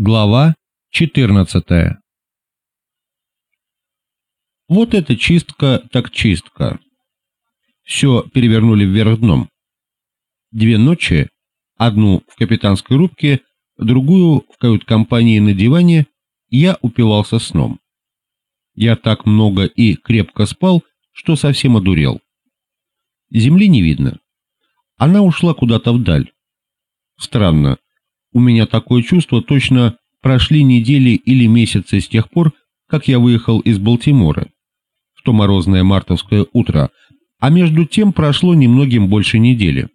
Глава 14 Вот это чистка так чистка. Все перевернули вверх дном. Две ночи, одну в капитанской рубке, другую в кают-компании на диване, я упивался сном. Я так много и крепко спал, что совсем одурел. Земли не видно. Она ушла куда-то вдаль. Странно, у меня такое чувство, точно прошли недели или месяцы с тех пор, как я выехал из Балтимора в то морозное мартовское утро, а между тем прошло немногим больше недели.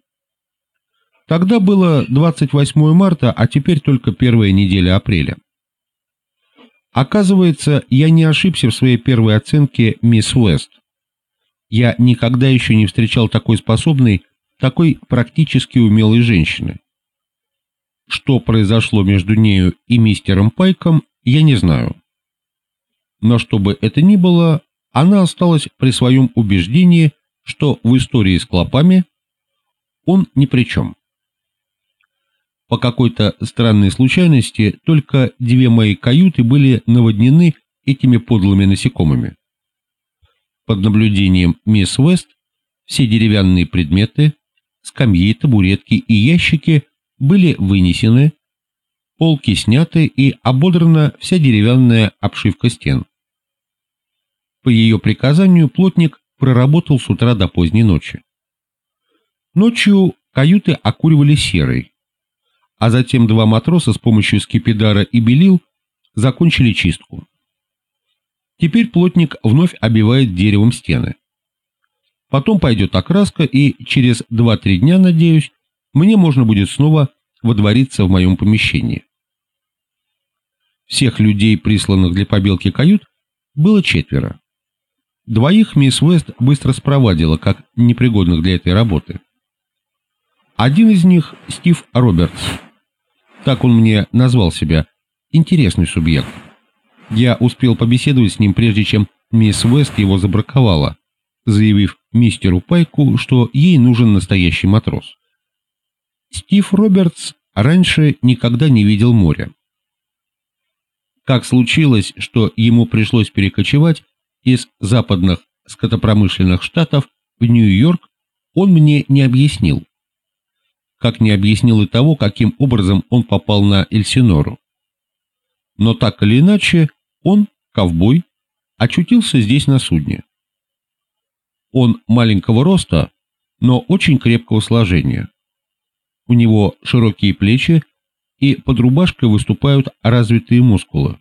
Тогда было 28 марта, а теперь только первая неделя апреля. Оказывается, я не ошибся в своей первой оценке мисс Уэст. Я никогда еще не встречал такой способной, такой практически умелой женщины. Что произошло между нею и мистером Пайком, я не знаю. Но что бы это ни было, она осталась при своем убеждении, что в истории с клопами он ни при чем. По какой-то странной случайности только две мои каюты были наводнены этими подлыми насекомыми. Под наблюдением мисс Уэст все деревянные предметы, скамьи, табуретки и ящики были вынесены, полки сняты и ободрана вся деревянная обшивка стен. По ее приказанию плотник проработал с утра до поздней ночи. Ночью каюты окуривали серой, а затем два матроса с помощью скипидара и белил закончили чистку. Теперь плотник вновь обивает деревом стены. Потом пойдет окраска, и через 2-3 дня, надеюсь, мне можно будет снова водвориться в моем помещении. Всех людей, присланных для побелки кают, было четверо. Двоих мисс Уэст быстро спровадила, как непригодных для этой работы. Один из них — Стив Робертс. Так он мне назвал себя. Интересный субъект. Я успел побеседовать с ним, прежде чем мисс Уэст его забраковала, заявив мистеру Пайку, что ей нужен настоящий матрос. Стив Робертс раньше никогда не видел моря. Как случилось, что ему пришлось перекочевать из западных скотопромышленных штатов в Нью-Йорк, он мне не объяснил. Как не объяснил и того, каким образом он попал на Эльсинору. Но так или иначе, он, ковбой, очутился здесь на судне. Он маленького роста, но очень крепкого сложения. У него широкие плечи, и под рубашкой выступают развитые мускулы.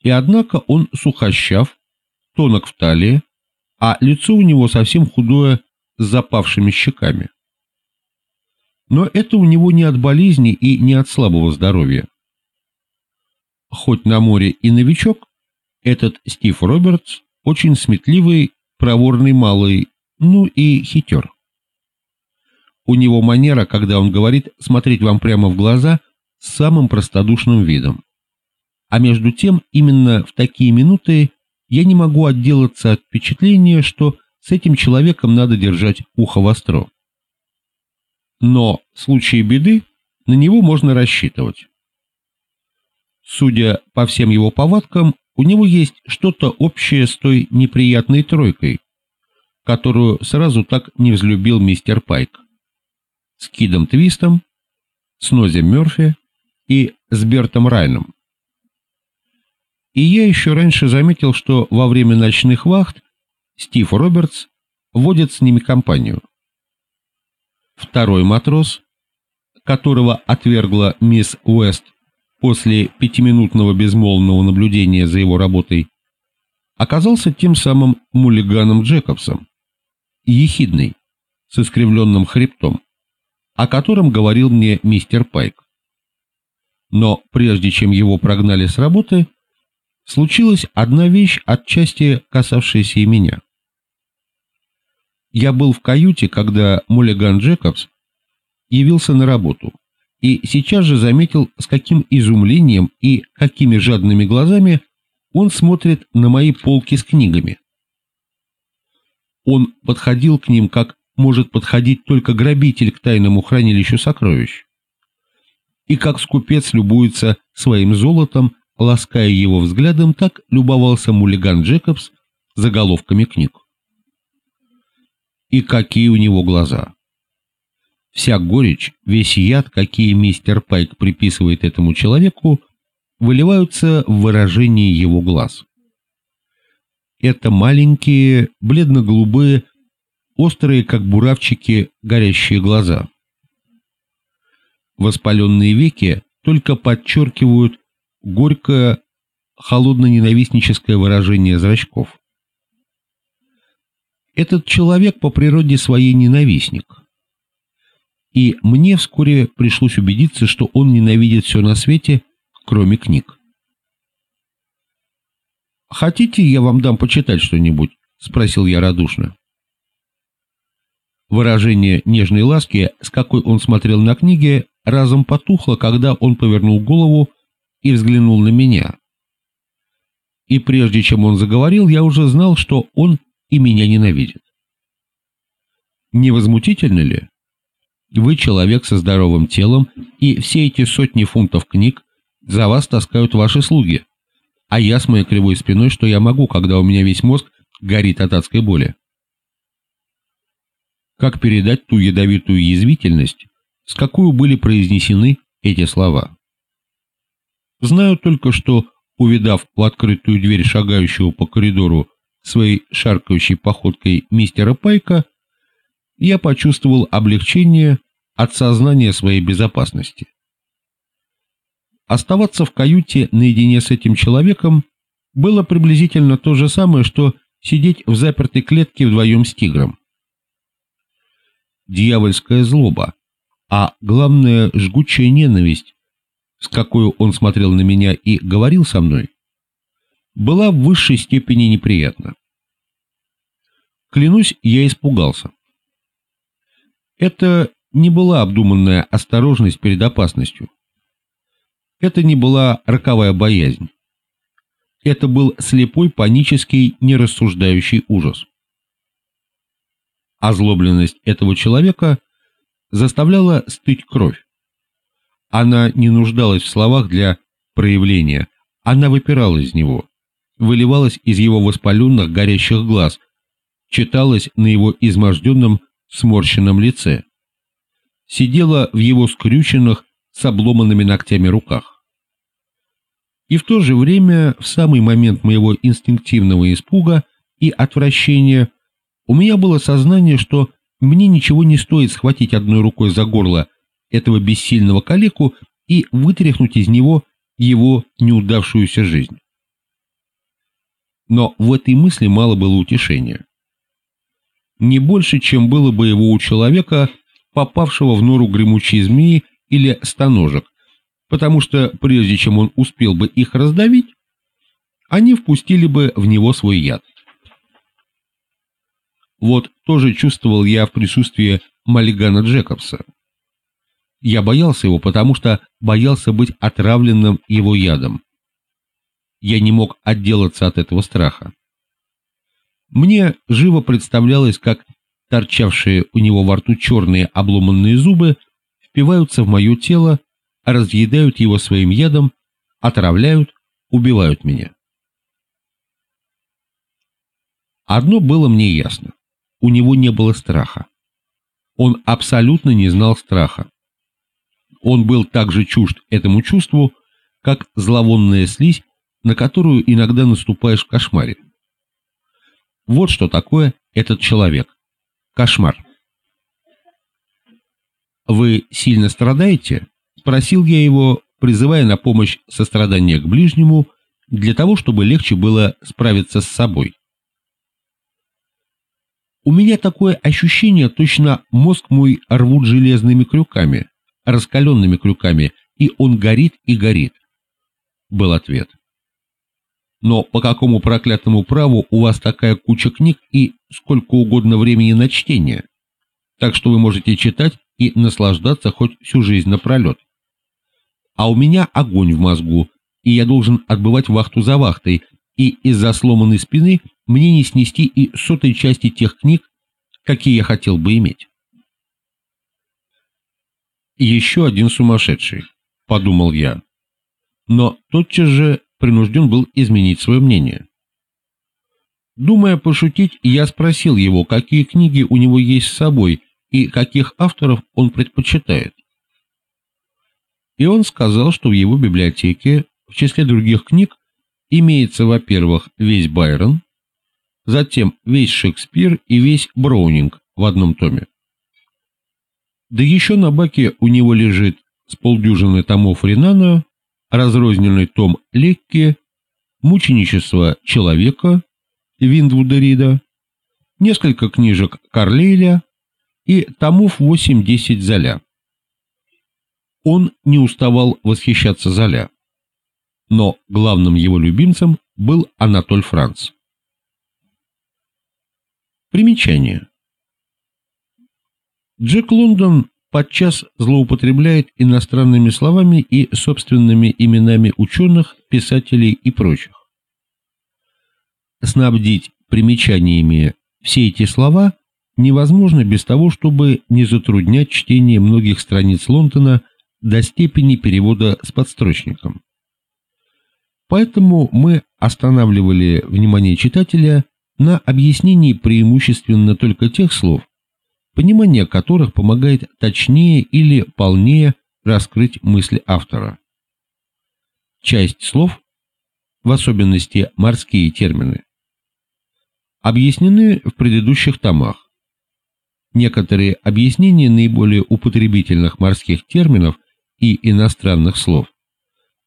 И однако он сухощав, тонок в талии, а лицо у него совсем худое с запавшими щеками. Но это у него не от болезни и не от слабого здоровья. Хоть на море и новичок, этот Стив Робертс очень сметливый, проворный малый, ну и хитер. У него манера, когда он говорит, смотреть вам прямо в глаза с самым простодушным видом. А между тем, именно в такие минуты я не могу отделаться от впечатления, что с этим человеком надо держать ухо востро. Но в случае беды на него можно рассчитывать. Судя по всем его повадкам, у него есть что-то общее с той неприятной тройкой, которую сразу так не взлюбил мистер Пайк с Кидом Твистом, с Нози Мёрфи и с Бертом Райном. И я еще раньше заметил, что во время ночных вахт Стив Робертс водит с ними компанию. Второй матрос, которого отвергла мисс Уэст после пятиминутного безмолвного наблюдения за его работой, оказался тем самым мулиганом Джекобсом, ехидный, с искривленным хребтом о котором говорил мне мистер Пайк. Но прежде чем его прогнали с работы, случилась одна вещь, отчасти касавшаяся и меня. Я был в каюте, когда Муллиган Джекобс явился на работу, и сейчас же заметил, с каким изумлением и какими жадными глазами он смотрит на мои полки с книгами. Он подходил к ним как может подходить только грабитель к тайному хранилищу сокровищ. и как скупец любуется своим золотом, лаская его взглядом, так любовался Мулиган Джекобс заголовками книг. И какие у него глаза! Вся горечь, весь яд, какие мистер Пайк приписывает этому человеку, выливаются в выражении его глаз. Это маленькие, бледно-голубые, острые, как буравчики, горящие глаза. Воспаленные веки только подчеркивают горькое, холодно-ненавистническое выражение зрачков. Этот человек по природе своей ненавистник. И мне вскоре пришлось убедиться, что он ненавидит все на свете, кроме книг. «Хотите, я вам дам почитать что-нибудь?» — спросил я радушно. Выражение нежной ласки, с какой он смотрел на книги, разом потухло, когда он повернул голову и взглянул на меня. И прежде чем он заговорил, я уже знал, что он и меня ненавидит. Невозмутительно ли? Вы человек со здоровым телом, и все эти сотни фунтов книг за вас таскают ваши слуги. А я с моей кривой спиной, что я могу, когда у меня весь мозг горит от адской боли? Как передать ту ядовитую язвительность, с какой были произнесены эти слова? Знаю только, что, увидав в открытую дверь шагающего по коридору своей шаркающей походкой мистера Пайка, я почувствовал облегчение от сознания своей безопасности. Оставаться в каюте наедине с этим человеком было приблизительно то же самое, что сидеть в запертой клетке вдвоем с тигром. Дьявольская злоба, а главное жгучая ненависть, с какой он смотрел на меня и говорил со мной, была в высшей степени неприятна. Клянусь, я испугался. Это не была обдуманная осторожность перед опасностью. Это не была роковая боязнь. Это был слепой, панический, нерассуждающий ужас. Озлобленность этого человека заставляла стыть кровь. Она не нуждалась в словах для проявления, она выпирала из него, выливалась из его воспаленных горящих глаз, читалась на его изможденном сморщенном лице, сидела в его скрюченных с обломанными ногтями руках. И в то же время, в самый момент моего инстинктивного испуга и отвращения, у меня было сознание, что мне ничего не стоит схватить одной рукой за горло этого бессильного калеку и вытряхнуть из него его неудавшуюся жизнь. Но в этой мысли мало было утешения. Не больше, чем было бы его у человека, попавшего в нору гремучей змеи или стоножек, потому что прежде чем он успел бы их раздавить, они впустили бы в него свой яд. Вот тоже чувствовал я в присутствии Маллигана Джекобса. Я боялся его, потому что боялся быть отравленным его ядом. Я не мог отделаться от этого страха. Мне живо представлялось, как торчавшие у него во рту черные обломанные зубы впиваются в мое тело, разъедают его своим ядом, отравляют, убивают меня. Одно было мне ясно. У него не было страха. Он абсолютно не знал страха. Он был так же чужд этому чувству, как зловонная слизь, на которую иногда наступаешь в кошмаре. Вот что такое этот человек. Кошмар. «Вы сильно страдаете?» – спросил я его, призывая на помощь сострадания к ближнему, для того, чтобы легче было справиться с собой. У меня такое ощущение, точно мозг мой рвут железными крюками, раскаленными крюками, и он горит и горит. Был ответ. Но по какому проклятому праву у вас такая куча книг и сколько угодно времени на чтение? Так что вы можете читать и наслаждаться хоть всю жизнь напролет. А у меня огонь в мозгу, и я должен отбывать вахту за вахтой, и из-за сломанной спины мне не снести и сотой части тех книг, какие я хотел бы иметь. Еще один сумасшедший. подумал я. Но тотчас же принужден был изменить свое мнение. Думая пошутить, я спросил его, какие книги у него есть с собой и каких авторов он предпочитает. И он сказал, что в его библиотеке, в числе других книг, имеется, во-первых, весь Байрон, затем весь Шекспир и весь Броунинг в одном томе. Да еще на баке у него лежит с полдюжины томов Ренана, разрозненный том Лекки, мученичество человека Виндвуда Рида, несколько книжек Карлейля и томов 8-10 Золя. Он не уставал восхищаться Золя, но главным его любимцем был Анатоль Франц. Примечание. Джек Лондон подчас злоупотребляет иностранными словами и собственными именами ученых, писателей и прочих. Снабдить примечаниями все эти слова невозможно без того, чтобы не затруднять чтение многих страниц Лондона до степени перевода с подстрочником. Поэтому мы останавливали внимание читателя на объяснении преимущественно только тех слов, понимание которых помогает точнее или полнее раскрыть мысль автора. Часть слов, в особенности морские термины, объяснены в предыдущих томах. Некоторые объяснения наиболее употребительных морских терминов и иностранных слов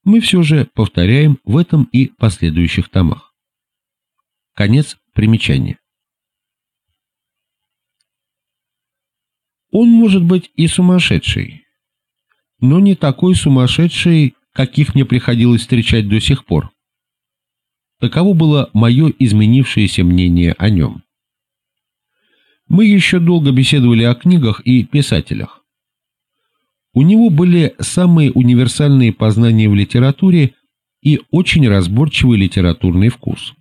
мы все же повторяем в этом и последующих томах. Конец примечания. Он может быть и сумасшедший, но не такой сумасшедший, каких мне приходилось встречать до сих пор. Таково было мое изменившееся мнение о нем. Мы еще долго беседовали о книгах и писателях. У него были самые универсальные познания в литературе и очень разборчивый литературный вкус.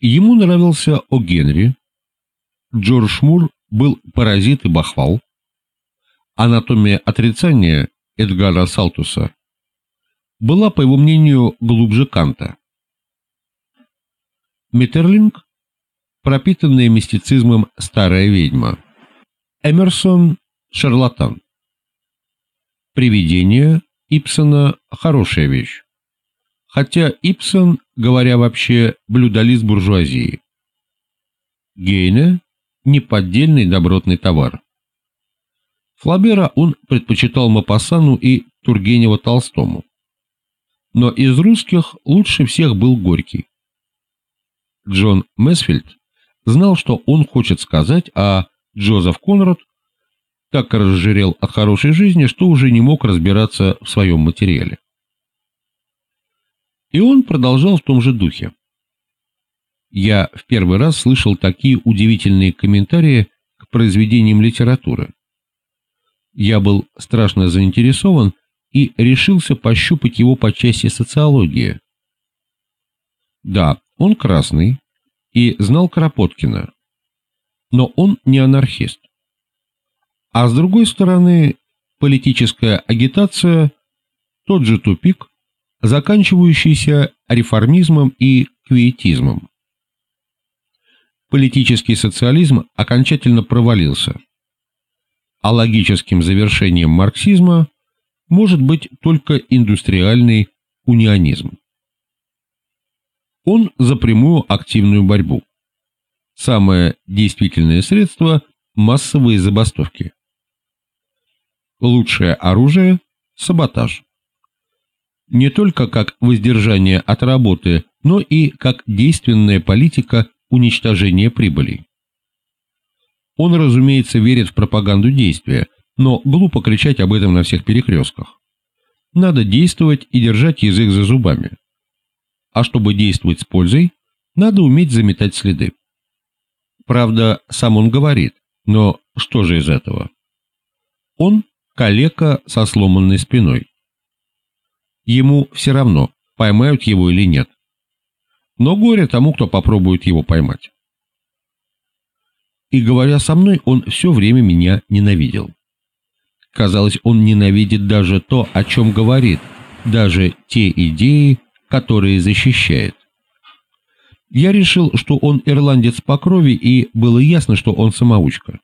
Ему нравился О. Генри, Джордж Мур был «Паразит и Бахвал», «Анатомия отрицания» Эдгара Салтуса была, по его мнению, глубже Канта. Метерлинг – пропитанная мистицизмом старая ведьма. Эмерсон – шарлатан. Привидение Ипсона – хорошая вещь. Хотя Ипсон, говоря вообще, блюдолист буржуазии. Гейне неподдельный добротный товар. Флабера он предпочитал Мапассану и Тургенева Толстому. Но из русских лучше всех был Горький. Джон Месфильд знал, что он хочет сказать, а Джозеф Конрад так разжирел от хорошей жизни, что уже не мог разбираться в своем материале. И он продолжал в том же духе. Я в первый раз слышал такие удивительные комментарии к произведениям литературы. Я был страшно заинтересован и решился пощупать его по части социологии. Да, он красный и знал Кропоткина, но он не анархист. А с другой стороны, политическая агитация – тот же тупик, заканчивающийся реформизмом и квиетизмом политический социализм окончательно провалился, а логическим завершением марксизма может быть только индустриальный унионизм. Он за прямую активную борьбу. Самое действительное средство – массовые забастовки. Лучшее оружие – саботаж. Не только как воздержание от работы, но и как действенная политика уничтожения прибыли. Он, разумеется, верит в пропаганду действия, но глупо кричать об этом на всех перекрестках. Надо действовать и держать язык за зубами. А чтобы действовать с пользой, надо уметь заметать следы. Правда, сам он говорит, но что же из этого? Он калека со сломанной спиной. Ему все равно, поймают его или нет но горе тому, кто попробует его поймать. И говоря со мной, он все время меня ненавидел. Казалось, он ненавидит даже то, о чем говорит, даже те идеи, которые защищает. Я решил, что он ирландец по крови, и было ясно, что он самоучка.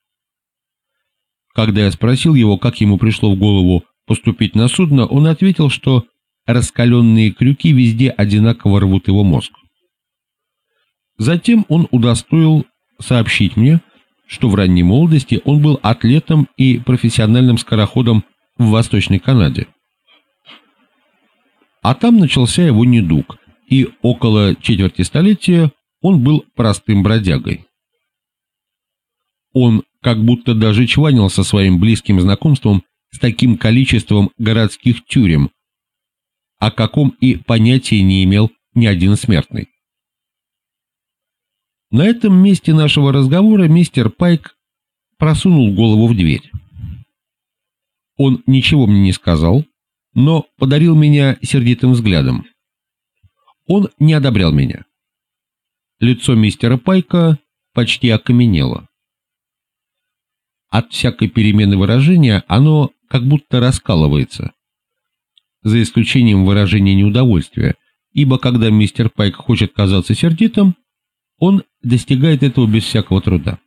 Когда я спросил его, как ему пришло в голову поступить на судно, он ответил, что раскаленные крюки везде одинаково рвут его мозг. Затем он удостоил сообщить мне, что в ранней молодости он был атлетом и профессиональным скороходом в Восточной Канаде. А там начался его недуг, и около четверти столетия он был простым бродягой. Он как будто даже чванился своим близким знакомством с таким количеством городских тюрем, о каком и понятия не имел ни один смертный. На этом месте нашего разговора мистер Пайк просунул голову в дверь. Он ничего мне не сказал, но подарил меня сердитым взглядом. Он не одобрял меня. Лицо мистера Пайка почти окаменело. От всякой перемены выражения оно как будто раскалывается, за исключением выражения неудовольствия, ибо когда мистер Пайк хочет казаться сердитым, он достигает этого без всякого труда.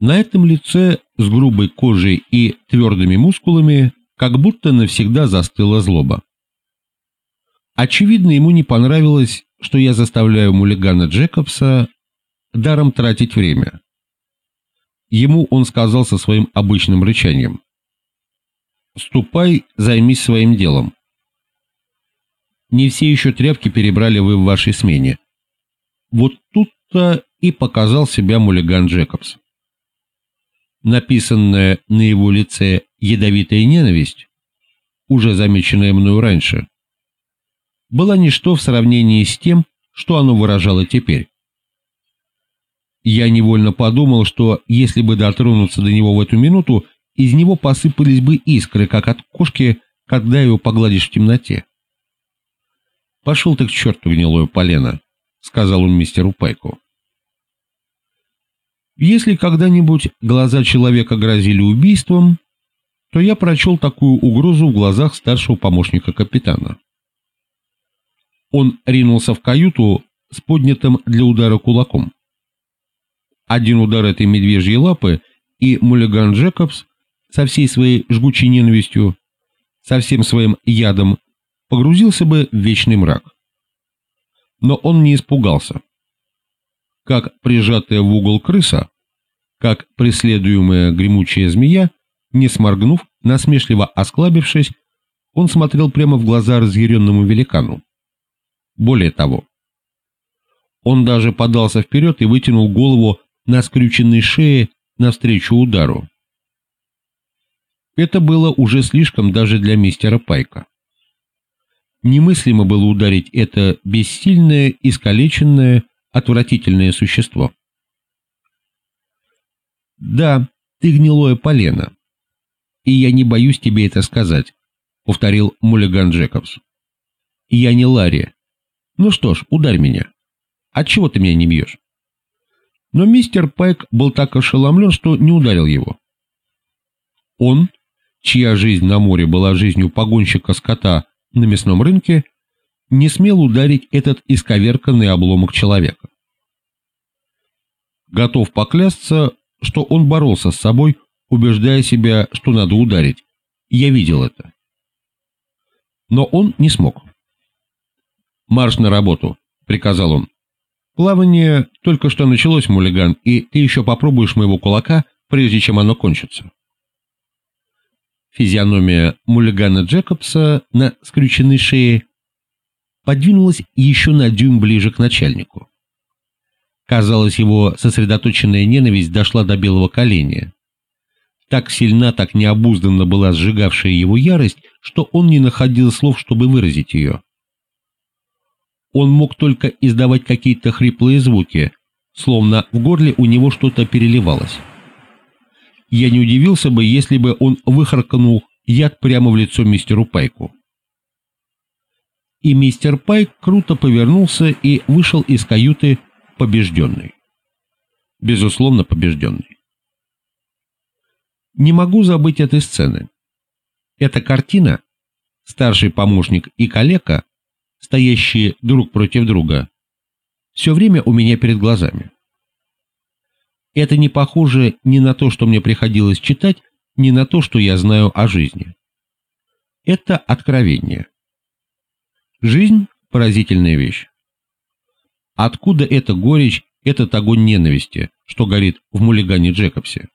На этом лице с грубой кожей и твердыми мускулами как будто навсегда застыла злоба. Очевидно, ему не понравилось, что я заставляю мулигана Джекобса даром тратить время. Ему он сказал со своим обычным рычанием. «Ступай, займись своим делом. Не все еще тряпки перебрали вы в вашей смене. Вот тут-то и показал себя Мулиган Джекобс. Написанная на его лице ядовитая ненависть, уже замеченная мною раньше, была ничто в сравнении с тем, что оно выражало теперь. Я невольно подумал, что если бы дотронуться до него в эту минуту, из него посыпались бы искры, как от кошки, когда его погладишь в темноте. Пошел ты к черту, гнилое полено. — сказал он мистеру Пайку. Если когда-нибудь глаза человека грозили убийством, то я прочел такую угрозу в глазах старшего помощника капитана. Он ринулся в каюту с поднятым для удара кулаком. Один удар этой медвежьей лапы, и Муллиган Джекобс со всей своей жгучей ненавистью, со всем своим ядом, погрузился бы в вечный мрак но он не испугался. Как прижатая в угол крыса, как преследуемая гремучая змея, не сморгнув, насмешливо осклабившись, он смотрел прямо в глаза разъяренному великану. Более того, он даже подался вперед и вытянул голову на скрюченной шее навстречу удару. Это было уже слишком даже для мистера Пайка. Немыслимо было ударить это бессильное, искалеченное, отвратительное существо. «Да, ты гнилое полено. И я не боюсь тебе это сказать», — повторил Муллиган Джекобс. «Я не Ларри. Ну что ж, ударь меня. Отчего ты меня не бьешь?» Но мистер Пайк был так ошеломлен, что не ударил его. Он, чья жизнь на море была жизнью погонщика скота на мясном рынке, не смел ударить этот исковерканный обломок человека. Готов поклясться, что он боролся с собой, убеждая себя, что надо ударить. Я видел это. Но он не смог. «Марш на работу», — приказал он. «Плавание только что началось, мулиган, и ты еще попробуешь моего кулака, прежде чем оно кончится». Физиономия Муллигана Джекобса на скрюченной шее подвинулась еще на дюйм ближе к начальнику. Казалось, его сосредоточенная ненависть дошла до белого коленя. Так сильна, так необузданно была сжигавшая его ярость, что он не находил слов, чтобы выразить ее. Он мог только издавать какие-то хриплые звуки, словно в горле у него что-то переливалось. Я не удивился бы, если бы он выхаркнул яд прямо в лицо мистеру Пайку. И мистер Пайк круто повернулся и вышел из каюты побежденный. Безусловно, побежденный. Не могу забыть этой сцены. Эта картина, старший помощник и коллега, стоящие друг против друга, все время у меня перед глазами. Это не похоже ни на то, что мне приходилось читать, ни на то, что я знаю о жизни. Это откровение. Жизнь – поразительная вещь. Откуда эта горечь, этот огонь ненависти, что горит в мулигане Джекобсе?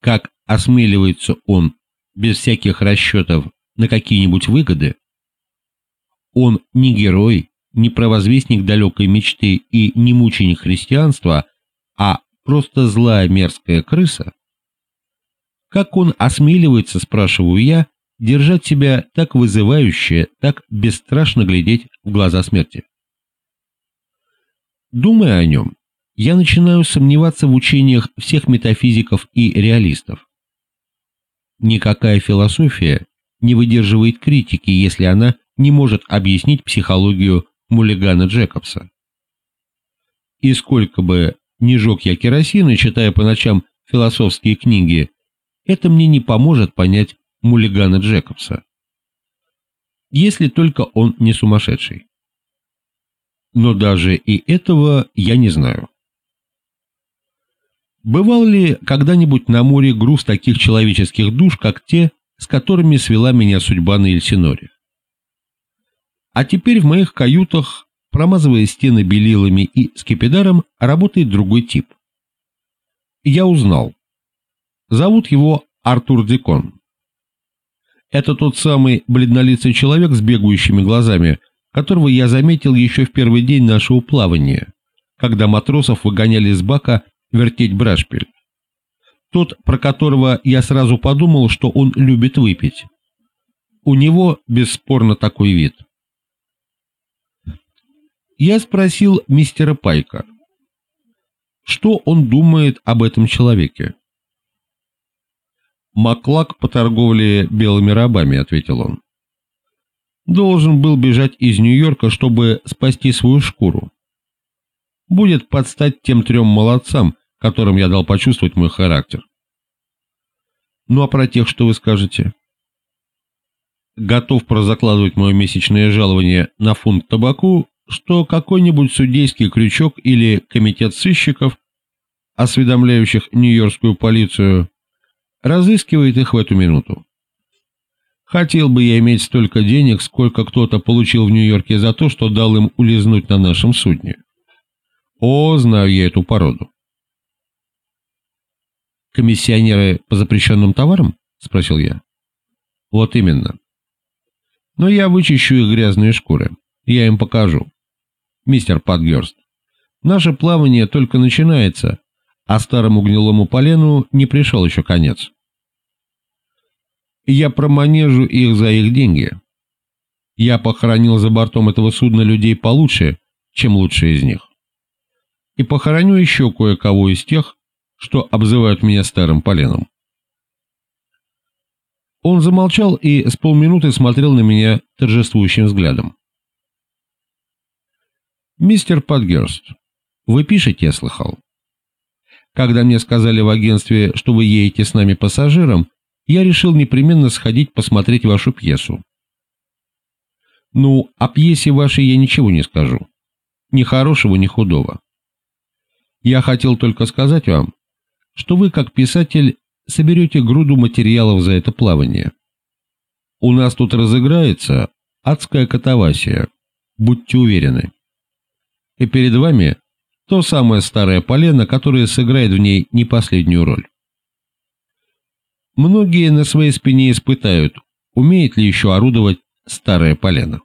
Как осмеливается он, без всяких расчетов, на какие-нибудь выгоды? Он не герой, не провозвестник далекой мечты и не мученик христианства, а просто злая мерзкая крыса? Как он осмеливается, спрашиваю я, держать себя так вызывающе, так бесстрашно глядеть в глаза смерти? Думая о нем, я начинаю сомневаться в учениях всех метафизиков и реалистов. Никакая философия не выдерживает критики, если она не может объяснить психологию Муллигана Джекобса. И сколько бы ни жег я керосина, читая по ночам философские книги, это мне не поможет понять Муллигана Джекобса. Если только он не сумасшедший. Но даже и этого я не знаю. Бывал ли когда-нибудь на море груз таких человеческих душ, как те, с которыми свела меня судьба на Эльсиноре? А теперь в моих каютах, промазывая стены белилами и скипидаром, работает другой тип. Я узнал. Зовут его Артур Дикон. Это тот самый бледнолицый человек с бегающими глазами, которого я заметил еще в первый день нашего плавания, когда матросов выгоняли с бака вертеть брашпиль. Тот, про которого я сразу подумал, что он любит выпить. У него бесспорно такой вид. Я спросил мистера Пайка, что он думает об этом человеке. «Маклак по торговле белыми рабами», — ответил он. «Должен был бежать из Нью-Йорка, чтобы спасти свою шкуру. Будет подстать тем трем молодцам, которым я дал почувствовать мой характер. Ну а про тех, что вы скажете? Готов прозакладывать мое месячное жалование на фунт табаку, что какой-нибудь судейский крючок или комитет сыщиков, осведомляющих нью-йоркскую полицию, разыскивает их в эту минуту. Хотел бы я иметь столько денег, сколько кто-то получил в Нью-Йорке за то, что дал им улизнуть на нашем судне. О, знаю я эту породу. «Комиссионеры по запрещенным товарам?» — спросил я. «Вот именно. Но я вычищу их грязные шкуры. Я им покажу. Мистер Патгерст, наше плавание только начинается, а старому гнилому полену не пришел еще конец. Я проманежу их за их деньги. Я похоронил за бортом этого судна людей получше, чем лучшие из них. И похороню еще кое-кого из тех, что обзывают меня старым поленом. Он замолчал и с полминуты смотрел на меня торжествующим взглядом. «Мистер Подгерст, вы пишете, я слыхал. Когда мне сказали в агентстве, что вы едете с нами пассажиром, я решил непременно сходить посмотреть вашу пьесу. Ну, о пьесе вашей я ничего не скажу. Ни хорошего, ни худого. Я хотел только сказать вам, что вы, как писатель, соберете груду материалов за это плавание. У нас тут разыграется адская катавасия, будьте уверены. И перед вами то самое старое полено, которое сыграет в ней не последнюю роль. Многие на своей спине испытают, умеет ли еще орудовать старое полено.